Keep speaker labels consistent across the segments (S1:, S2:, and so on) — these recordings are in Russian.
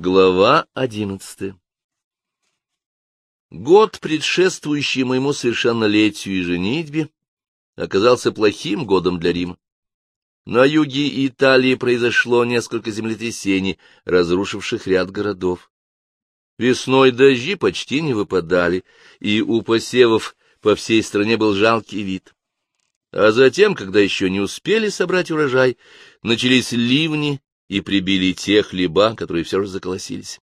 S1: Глава одиннадцатая Год, предшествующий моему совершеннолетию и женитьбе, оказался плохим годом для Рима. На юге Италии произошло несколько землетрясений, разрушивших ряд городов. Весной дожди почти не выпадали, и у посевов по всей стране был жалкий вид. А затем, когда еще не успели собрать урожай, начались ливни и прибили те хлеба, которые все же заколосились.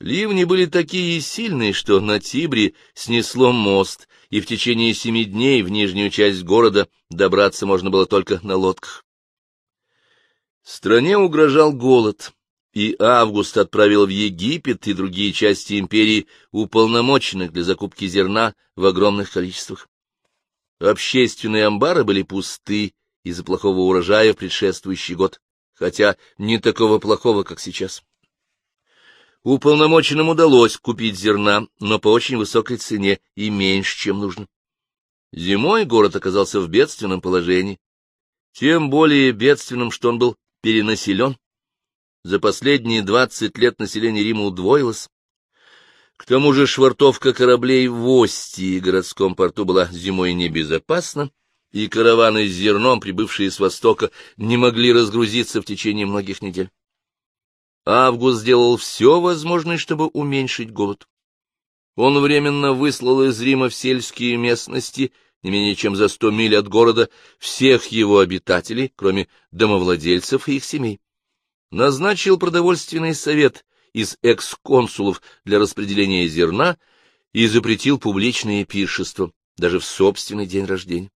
S1: Ливни были такие сильные, что на Тибре снесло мост, и в течение семи дней в нижнюю часть города добраться можно было только на лодках. Стране угрожал голод, и Август отправил в Египет и другие части империи уполномоченных для закупки зерна в огромных количествах. Общественные амбары были пусты из-за плохого урожая в предшествующий год хотя не такого плохого, как сейчас. Уполномоченным удалось купить зерна, но по очень высокой цене и меньше, чем нужно. Зимой город оказался в бедственном положении, тем более бедственным, что он был перенаселен. За последние двадцать лет население Рима удвоилось. К тому же швартовка кораблей в Остии городском порту была зимой небезопасна, и караваны с зерном, прибывшие с востока, не могли разгрузиться в течение многих недель. Август сделал все возможное, чтобы уменьшить голод. Он временно выслал из Рима в сельские местности, не менее чем за сто миль от города, всех его обитателей, кроме домовладельцев и их семей. Назначил продовольственный совет из экс-консулов для распределения зерна и запретил публичные пиршества, даже в собственный день рождения.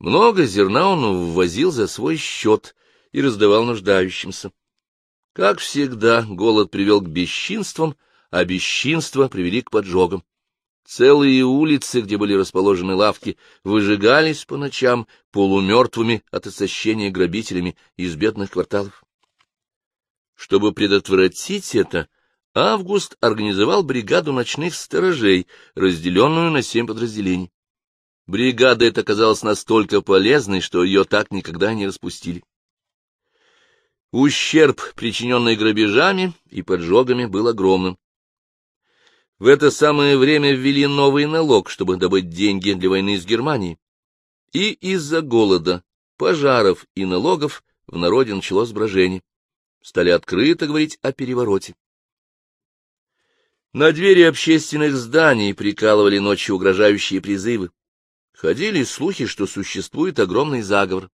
S1: Много зерна он ввозил за свой счет и раздавал нуждающимся. Как всегда, голод привел к бесчинствам, а бесчинства привели к поджогам. Целые улицы, где были расположены лавки, выжигались по ночам полумертвыми от истощения грабителями из бедных кварталов. Чтобы предотвратить это, Август организовал бригаду ночных сторожей, разделенную на семь подразделений. Бригада эта оказалась настолько полезной, что ее так никогда не распустили. Ущерб, причиненный грабежами и поджогами, был огромным. В это самое время ввели новый налог, чтобы добыть деньги для войны с Германией. И из-за голода, пожаров и налогов в народе началось брожение. Стали открыто говорить о перевороте. На двери общественных зданий прикалывали ночью угрожающие призывы. Ходили слухи, что существует огромный заговор.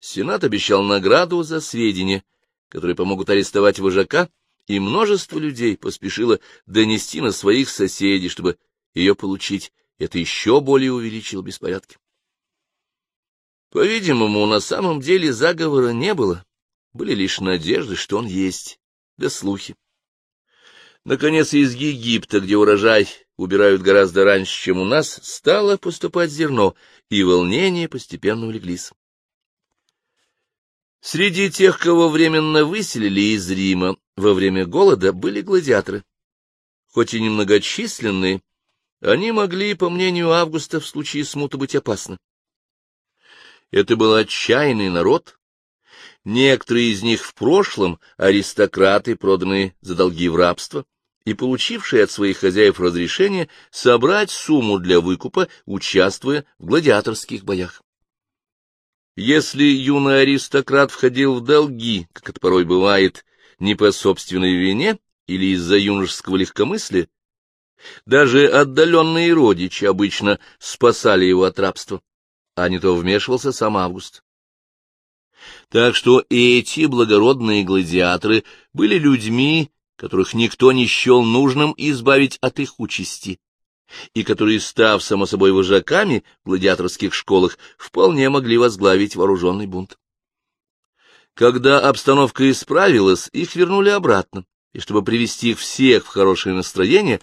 S1: Сенат обещал награду за сведения, которые помогут арестовать вожака, и множество людей поспешило донести на своих соседей, чтобы ее получить. Это еще более увеличило беспорядки. По-видимому, на самом деле заговора не было. Были лишь надежды, что он есть, да слухи. Наконец, из Египта, где урожай убирают гораздо раньше, чем у нас, стало поступать зерно, и волнения постепенно улеглись. Среди тех, кого временно выселили из Рима во время голода, были гладиаторы. Хоть и немногочисленные, они могли, по мнению Августа, в случае смуты быть опасны. Это был отчаянный народ. Некоторые из них в прошлом аристократы, проданные за долги в рабство, и получившие от своих хозяев разрешение собрать сумму для выкупа, участвуя в гладиаторских боях. Если юный аристократ входил в долги, как это порой бывает, не по собственной вине или из-за юношеского легкомыслия, даже отдаленные родичи обычно спасали его от рабства, а не то вмешивался сам Август. Так что эти благородные гладиаторы были людьми, которых никто не счел нужным избавить от их участи, и которые, став, само собой, вожаками в гладиаторских школах, вполне могли возглавить вооруженный бунт. Когда обстановка исправилась, их вернули обратно, и чтобы привести их всех в хорошее настроение,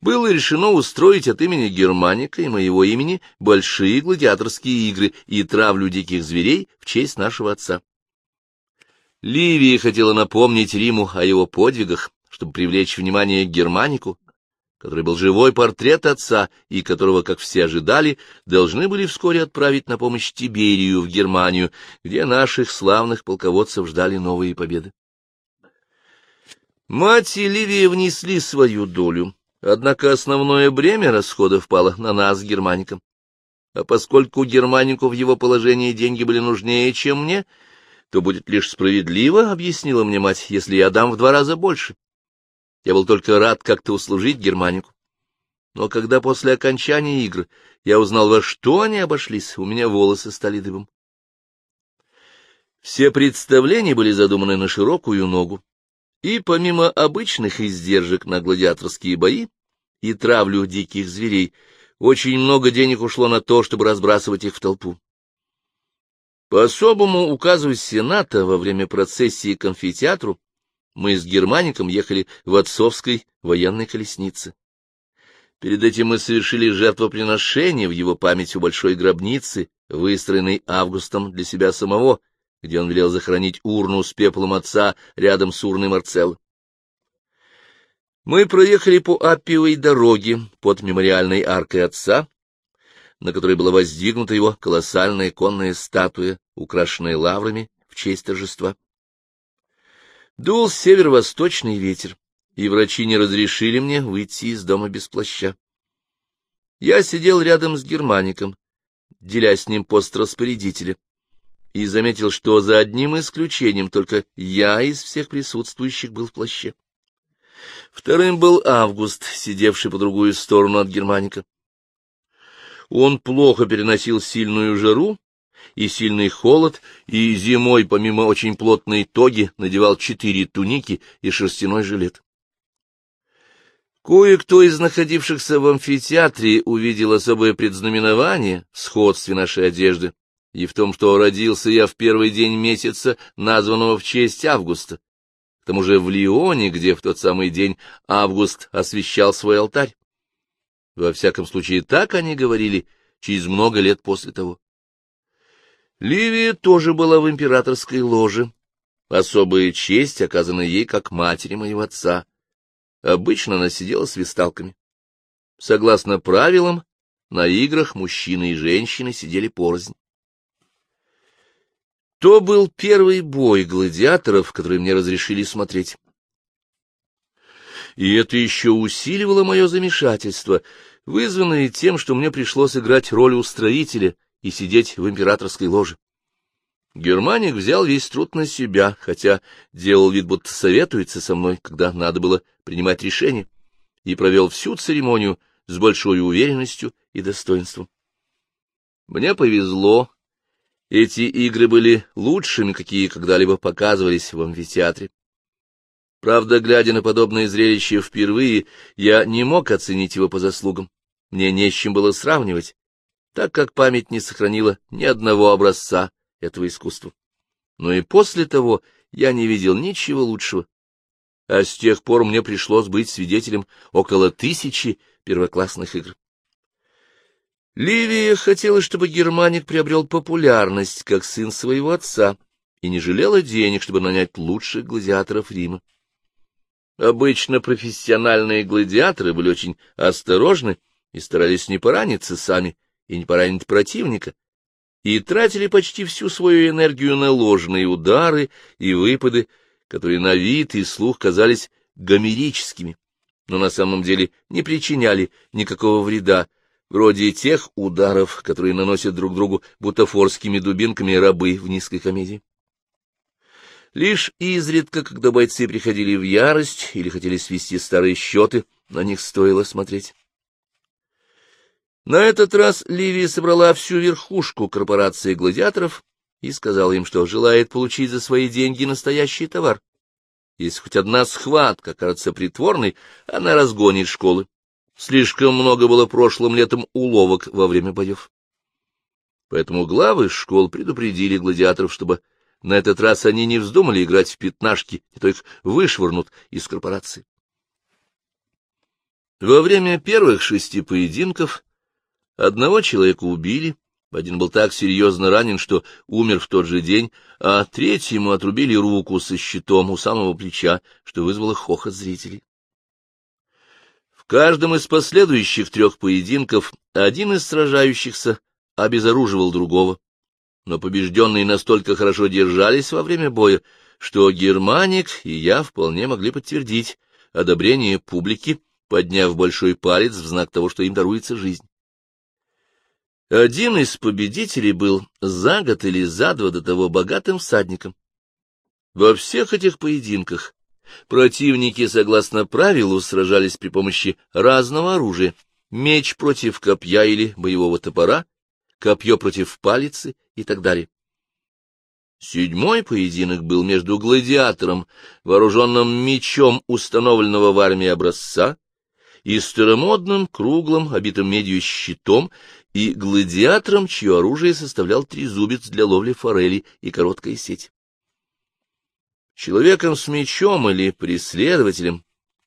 S1: было решено устроить от имени Германика и моего имени большие гладиаторские игры и травлю диких зверей в честь нашего отца. Ливия хотела напомнить Риму о его подвигах, чтобы привлечь внимание Германику, который был живой портрет отца и которого, как все ожидали, должны были вскоре отправить на помощь Тиберию в Германию, где наших славных полководцев ждали новые победы. Мать и Ливия внесли свою долю, однако основное бремя расходов пало на нас, германикам. А поскольку германику в его положении деньги были нужнее, чем мне, то будет лишь справедливо, — объяснила мне мать, — если я дам в два раза больше. Я был только рад как-то услужить германику. Но когда после окончания игр я узнал, во что они обошлись, у меня волосы стали дыбом. Все представления были задуманы на широкую ногу, и помимо обычных издержек на гладиаторские бои и травлю диких зверей, очень много денег ушло на то, чтобы разбрасывать их в толпу. По особому указу Сената во время процессии к амфитеатру мы с Германиком ехали в отцовской военной колеснице. Перед этим мы совершили жертвоприношение в его память у большой гробницы, выстроенной Августом для себя самого, где он велел захоронить урну с пеплом отца рядом с урной Марцелла. Мы проехали по Аппиевой дороге под мемориальной аркой отца, на которой была воздвигнута его колоссальная конная статуя, украшенная лаврами в честь торжества. Дул северо-восточный ветер, и врачи не разрешили мне выйти из дома без плаща. Я сидел рядом с германиком, деля с ним пост распорядителя и заметил, что за одним исключением только я из всех присутствующих был в плаще. Вторым был Август, сидевший по другую сторону от Германика. Он плохо переносил сильную жару и сильный холод, и зимой, помимо очень плотной тоги, надевал четыре туники и шерстяной жилет. Кое-кто из находившихся в амфитеатре увидел особое предзнаменование в сходстве нашей одежды и в том, что родился я в первый день месяца, названного в честь Августа. К тому же в Лионе, где в тот самый день Август освещал свой алтарь. Во всяком случае, так они говорили через много лет после того. Ливия тоже была в императорской ложе. Особая честь, оказанная ей как матери моего отца. Обычно она сидела с висталками. Согласно правилам, на играх мужчины и женщины сидели порознь. То был первый бой гладиаторов, который мне разрешили смотреть. И это еще усиливало мое замешательство, вызванное тем, что мне пришлось играть роль устроителя и сидеть в императорской ложе. Германик взял весь труд на себя, хотя делал вид, будто советуется со мной, когда надо было принимать решение, и провел всю церемонию с большой уверенностью и достоинством. Мне повезло, эти игры были лучшими, какие когда-либо показывались в амфитеатре. Правда, глядя на подобное зрелище впервые, я не мог оценить его по заслугам. Мне не с чем было сравнивать, так как память не сохранила ни одного образца этого искусства. Но и после того я не видел ничего лучшего. А с тех пор мне пришлось быть свидетелем около тысячи первоклассных игр. Ливия хотела, чтобы Германик приобрел популярность, как сын своего отца, и не жалела денег, чтобы нанять лучших гладиаторов Рима. Обычно профессиональные гладиаторы были очень осторожны и старались не пораниться сами и не поранить противника, и тратили почти всю свою энергию на ложные удары и выпады, которые на вид и слух казались гомерическими, но на самом деле не причиняли никакого вреда, вроде тех ударов, которые наносят друг другу бутафорскими дубинками рабы в низкой комедии. Лишь изредка, когда бойцы приходили в ярость или хотели свести старые счеты, на них стоило смотреть. На этот раз Ливия собрала всю верхушку корпорации гладиаторов и сказала им, что желает получить за свои деньги настоящий товар. Если хоть одна схватка кажется притворной, она разгонит школы. Слишком много было прошлым летом уловок во время боев. Поэтому главы школ предупредили гладиаторов, чтобы на этот раз они не вздумали играть в пятнашки, и то их вышвырнут из корпорации. Во время первых шести поединков одного человека убили, один был так серьезно ранен, что умер в тот же день, а третьему отрубили руку со щитом у самого плеча, что вызвало хохот зрителей. Каждом из последующих трех поединков один из сражающихся обезоруживал другого, но побежденные настолько хорошо держались во время боя, что Германик и я вполне могли подтвердить одобрение публики, подняв большой палец в знак того, что им даруется жизнь. Один из победителей был за год или за два до того богатым всадником. Во всех этих поединках противники, согласно правилу, сражались при помощи разного оружия — меч против копья или боевого топора, копье против палицы и так далее. Седьмой поединок был между гладиатором, вооруженным мечом установленного в армии образца, и старомодным, круглым, обитым медью щитом, и гладиатором, чье оружие составлял трезубец для ловли форели и короткая сеть. Человеком с мечом или преследователем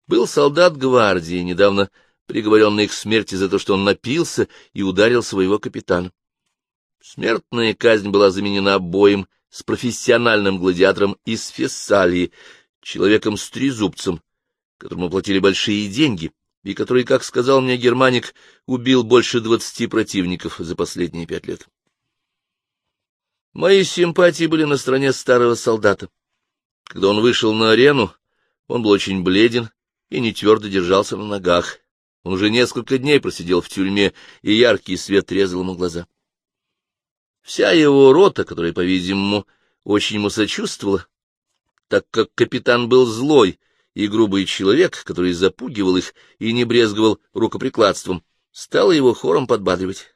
S1: был солдат гвардии, недавно приговоренный к смерти за то, что он напился и ударил своего капитана. Смертная казнь была заменена боем с профессиональным гладиатором из Фессалии, человеком с трезубцем, которому платили большие деньги, и который, как сказал мне германик, убил больше двадцати противников за последние пять лет. Мои симпатии были на стороне старого солдата. Когда он вышел на арену, он был очень бледен и не твердо держался на ногах. Он уже несколько дней просидел в тюрьме, и яркий свет резал ему глаза. Вся его рота, которая, по-видимому, очень ему сочувствовала, так как капитан был злой и грубый человек, который запугивал их и не брезговал рукоприкладством, стала его хором подбадривать.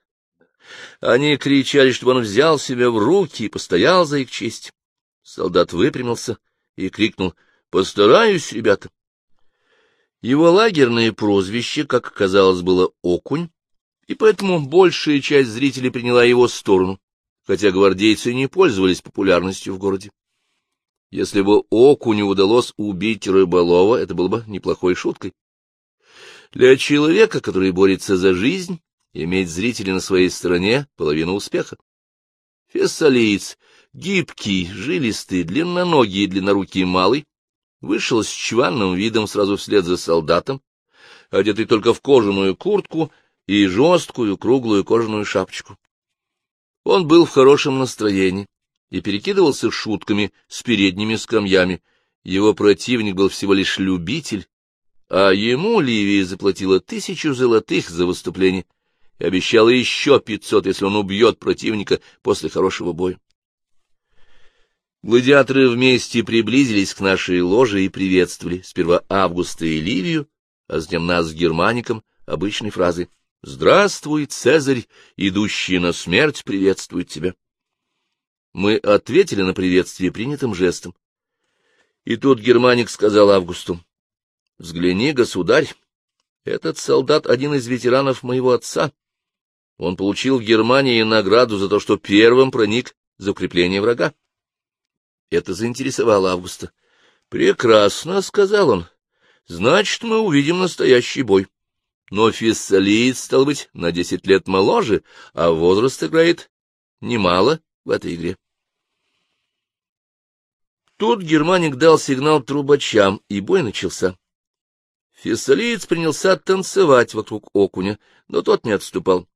S1: Они кричали, чтобы он взял себя в руки и постоял за их честь. Солдат выпрямился и крикнул «Постараюсь, ребята!». Его лагерное прозвище, как оказалось, было «Окунь», и поэтому большая часть зрителей приняла его сторону, хотя гвардейцы не пользовались популярностью в городе. Если бы Окуню удалось убить рыболова, это было бы неплохой шуткой. Для человека, который борется за жизнь, иметь зрителей на своей стороне — половина успеха. Фессалиец Гибкий, жилистый, длинноногий и длиннорукий малый, вышел с чванным видом сразу вслед за солдатом, одетый только в кожаную куртку и жесткую круглую кожаную шапочку. Он был в хорошем настроении и перекидывался шутками с передними скамьями. Его противник был всего лишь любитель, а ему Ливия заплатила тысячу золотых за выступление и обещала еще пятьсот, если он убьет противника после хорошего боя. Гладиаторы вместе приблизились к нашей ложе и приветствовали сперва Августа и Ливию, а затем нас с Германиком обычной фразой «Здравствуй, Цезарь, идущий на смерть, приветствует тебя». Мы ответили на приветствие принятым жестом. И тут Германик сказал Августу, «Взгляни, государь, этот солдат — один из ветеранов моего отца. Он получил в Германии награду за то, что первым проник за укрепление врага. Это заинтересовало Августа. «Прекрасно», — сказал он. «Значит, мы увидим настоящий бой. Но фессалиец, стал быть, на десять лет моложе, а возраст играет немало в этой игре». Тут германик дал сигнал трубачам, и бой начался. Фессалиец принялся танцевать вокруг окуня, но тот не отступал.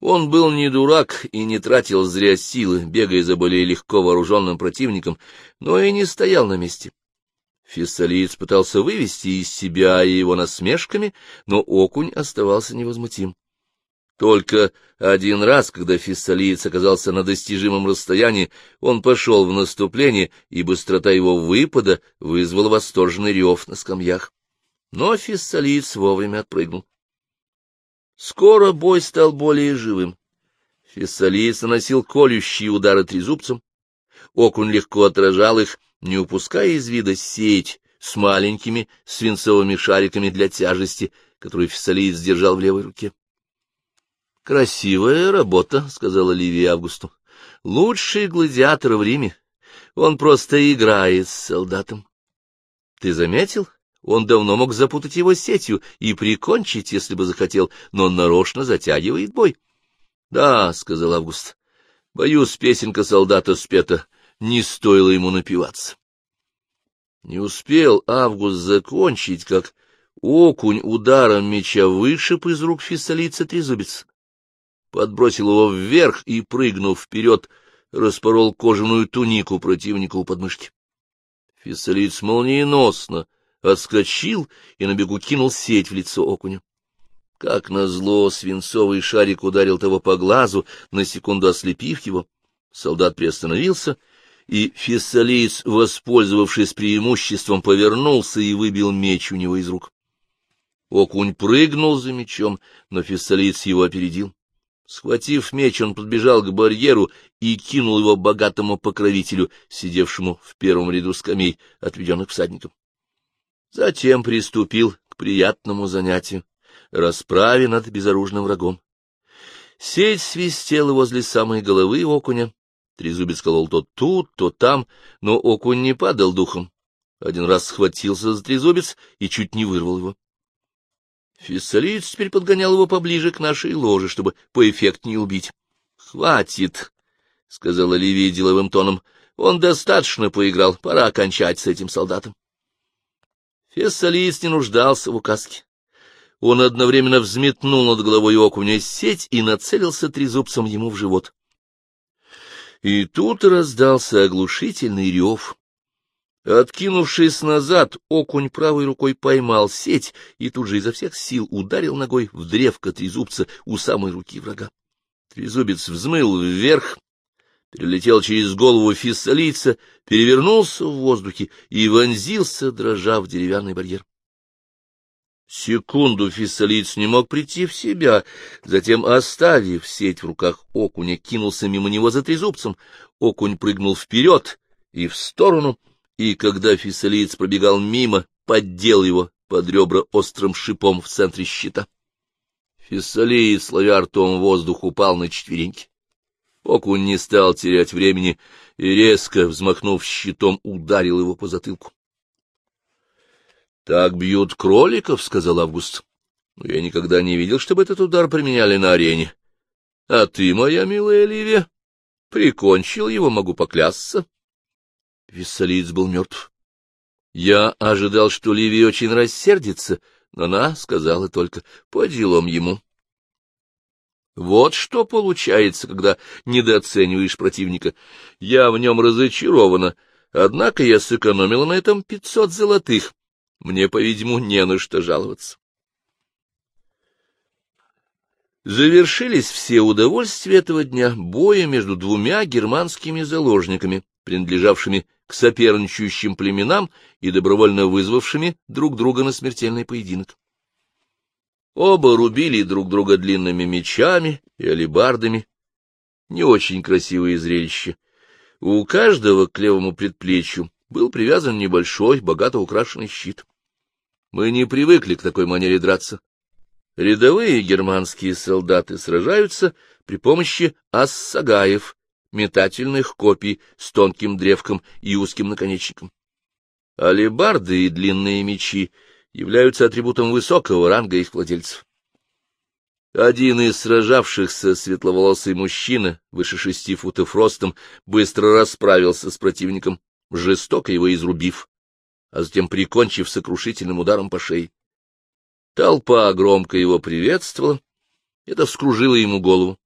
S1: Он был не дурак и не тратил зря силы, бегая за более легко вооруженным противником, но и не стоял на месте. Фессалиец пытался вывести из себя его насмешками, но окунь оставался невозмутим. Только один раз, когда фессалиец оказался на достижимом расстоянии, он пошел в наступление, и быстрота его выпада вызвала восторженный рев на скамьях. Но фессалиец вовремя отпрыгнул. Скоро бой стал более живым. Фессалиец наносил колющие удары трезубцем. Окунь легко отражал их, не упуская из вида сеть с маленькими свинцовыми шариками для тяжести, которую Фессалиец держал в левой руке. — Красивая работа, — сказала Ливия Августу. — Лучший гладиатор в Риме. Он просто играет с солдатом. — Ты заметил? Он давно мог запутать его сетью и прикончить, если бы захотел, но он нарочно затягивает бой. — Да, — сказал Август, — боюсь, песенка солдата спета, не стоило ему напиваться. Не успел Август закончить, как окунь ударом меча вышиб из рук фистолица трезубец. Подбросил его вверх и, прыгнув вперед, распорол кожаную тунику противника у подмышки. Фессалиец молниеносно отскочил и на бегу кинул сеть в лицо окуня. Как назло, свинцовый шарик ударил того по глазу, на секунду ослепив его. Солдат приостановился, и фессалиец, воспользовавшись преимуществом, повернулся и выбил меч у него из рук. Окунь прыгнул за мечом, но фессалиец его опередил. Схватив меч, он подбежал к барьеру и кинул его богатому покровителю, сидевшему в первом ряду скамей, отведенных всадникам. Затем приступил к приятному занятию — расправе над безоружным врагом. Сеть свистела возле самой головы окуня. Трезубец колол то тут, то там, но окунь не падал духом. Один раз схватился за трезубец и чуть не вырвал его. Фессалиец теперь подгонял его поближе к нашей ложе, чтобы поэффектнее убить. — Хватит, — сказал Оливия деловым тоном. — Он достаточно поиграл, пора кончать с этим солдатом. Фессалиец не нуждался в указке. Он одновременно взметнул над головой окуня сеть и нацелился трезубцем ему в живот. И тут раздался оглушительный рев. Откинувшись назад, окунь правой рукой поймал сеть и тут же изо всех сил ударил ногой в древко трезубца у самой руки врага. Трезубец взмыл вверх, перелетел через голову фиссалийца, перевернулся в воздухе и вонзился, дрожа в деревянный барьер. Секунду фиссалиец не мог прийти в себя, затем, оставив сеть в руках окуня, кинулся мимо него за трезубцем. Окунь прыгнул вперед и в сторону — и когда фессалиец пробегал мимо, поддел его под ребра острым шипом в центре щита. Фессалиец, ловя ртом воздух, упал на четвереньки. Окунь не стал терять времени и, резко взмахнув щитом, ударил его по затылку. — Так бьют кроликов, — сказал Август. — я никогда не видел, чтобы этот удар применяли на арене. А ты, моя милая Ливия, прикончил его, могу поклясться. Виссалиец был мертв. Я ожидал, что Ливия очень рассердится, но она сказала только «по делам ему». Вот что получается, когда недооцениваешь противника. Я в нем разочарована, однако я сэкономила на этом пятьсот золотых. Мне, по-видимому, не на что жаловаться. Завершились все удовольствия этого дня боя между двумя германскими заложниками, принадлежавшими к соперничающим племенам и добровольно вызвавшими друг друга на смертельный поединок. Оба рубили друг друга длинными мечами и алебардами. Не очень красивое зрелище. У каждого к левому предплечью был привязан небольшой, богато украшенный щит. Мы не привыкли к такой манере драться. Рядовые германские солдаты сражаются при помощи ассагаев, метательных копий с тонким древком и узким наконечником. Алебарды и длинные мечи являются атрибутом высокого ранга их владельцев. Один из сражавшихся светловолосый мужчина, выше шести футов ростом, быстро расправился с противником, жестоко его изрубив, а затем прикончив сокрушительным ударом по шее. Толпа громко его приветствовала, это вскружило ему голову.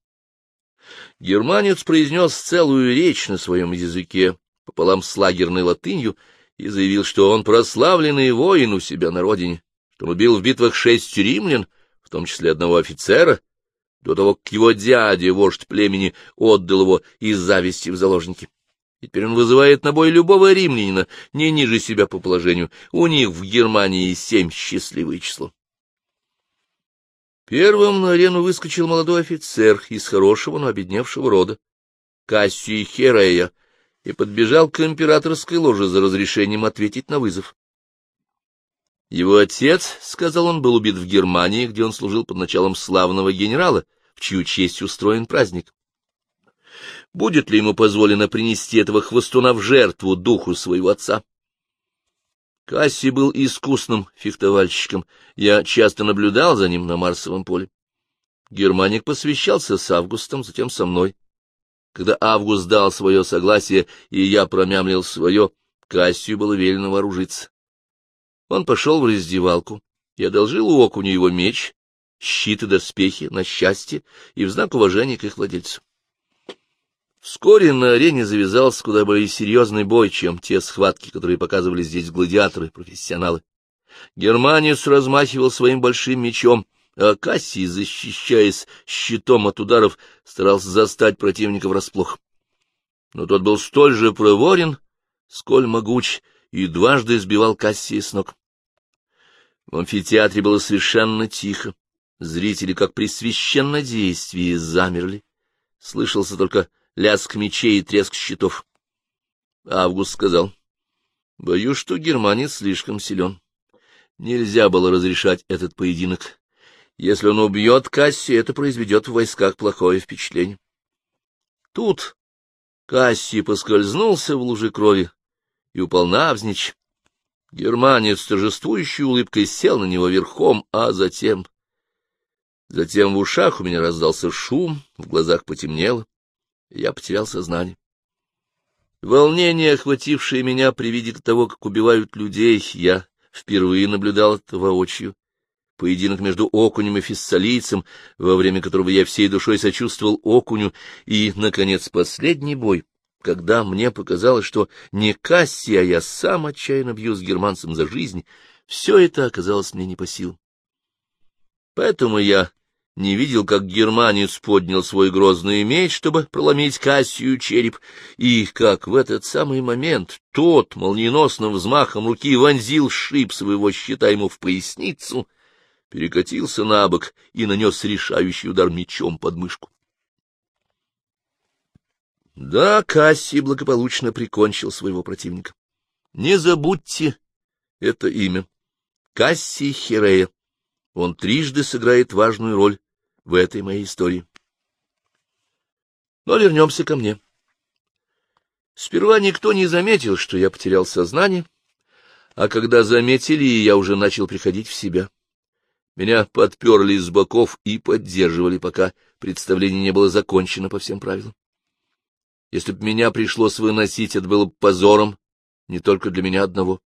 S1: Германец произнес целую речь на своем языке, пополам с лагерной латынью, и заявил, что он прославленный воин у себя на родине, что он убил в битвах шесть римлян, в том числе одного офицера, до того, как его дядя, вождь племени, отдал его из зависти в заложники. И теперь он вызывает на бой любого римлянина, не ниже себя по положению. У них в Германии семь счастливое число. Первым на арену выскочил молодой офицер из хорошего, но обедневшего рода, Кассий Херея, и подбежал к императорской ложе за разрешением ответить на вызов. Его отец, — сказал он, — был убит в Германии, где он служил под началом славного генерала, в чью честь устроен праздник. Будет ли ему позволено принести этого хвостуна в жертву духу своего отца? Касси был искусным фехтовальщиком, я часто наблюдал за ним на Марсовом поле. Германик посвящался с Августом, затем со мной. Когда Август дал свое согласие, и я промямлил свое, Кассию было велено вооружиться. Он пошел в раздевалку и одолжил у окуня его меч, щит и доспехи на счастье и в знак уважения к их владельцу. Вскоре на арене завязался куда более серьезный бой, чем те схватки, которые показывали здесь гладиаторы, профессионалы. Германец размахивал своим большим мечом, а Кассий, защищаясь щитом от ударов, старался застать противника врасплох. Но тот был столь же проворен, сколь могуч, и дважды сбивал Кассия с ног. В амфитеатре было совершенно тихо. Зрители, как при священнодействии, замерли. Слышался только лязг мечей и треск щитов. Август сказал, — Боюсь, что германец слишком силен. Нельзя было разрешать этот поединок. Если он убьет Касси, это произведет в войсках плохое впечатление. Тут Касси поскользнулся в луже крови и упал навзничь. Германец торжествующей улыбкой сел на него верхом, а затем... Затем в ушах у меня раздался шум, в глазах потемнело, я потерял сознание. Волнение, охватившее меня при виде того, как убивают людей, я впервые наблюдал это воочию. Поединок между окунем и фессалийцем, во время которого я всей душой сочувствовал окуню, и, наконец, последний бой, когда мне показалось, что не Касси, а я сам отчаянно бью с германцем за жизнь, все это оказалось мне не по силам. Поэтому я не видел, как германец поднял свой грозный меч, чтобы проломить Кассию череп, и как в этот самый момент тот молниеносным взмахом руки вонзил шип своего щита ему в поясницу, перекатился на бок и нанес решающий удар мечом под мышку. Да, Кассий благополучно прикончил своего противника. Не забудьте это имя. Кассий Хирея. Он трижды сыграет важную роль в этой моей истории. Но вернемся ко мне. Сперва никто не заметил, что я потерял сознание, а когда заметили, я уже начал приходить в себя. Меня подперли с боков и поддерживали, пока представление не было закончено по всем правилам. Если бы меня пришлось выносить, это было бы позором не только для меня одного.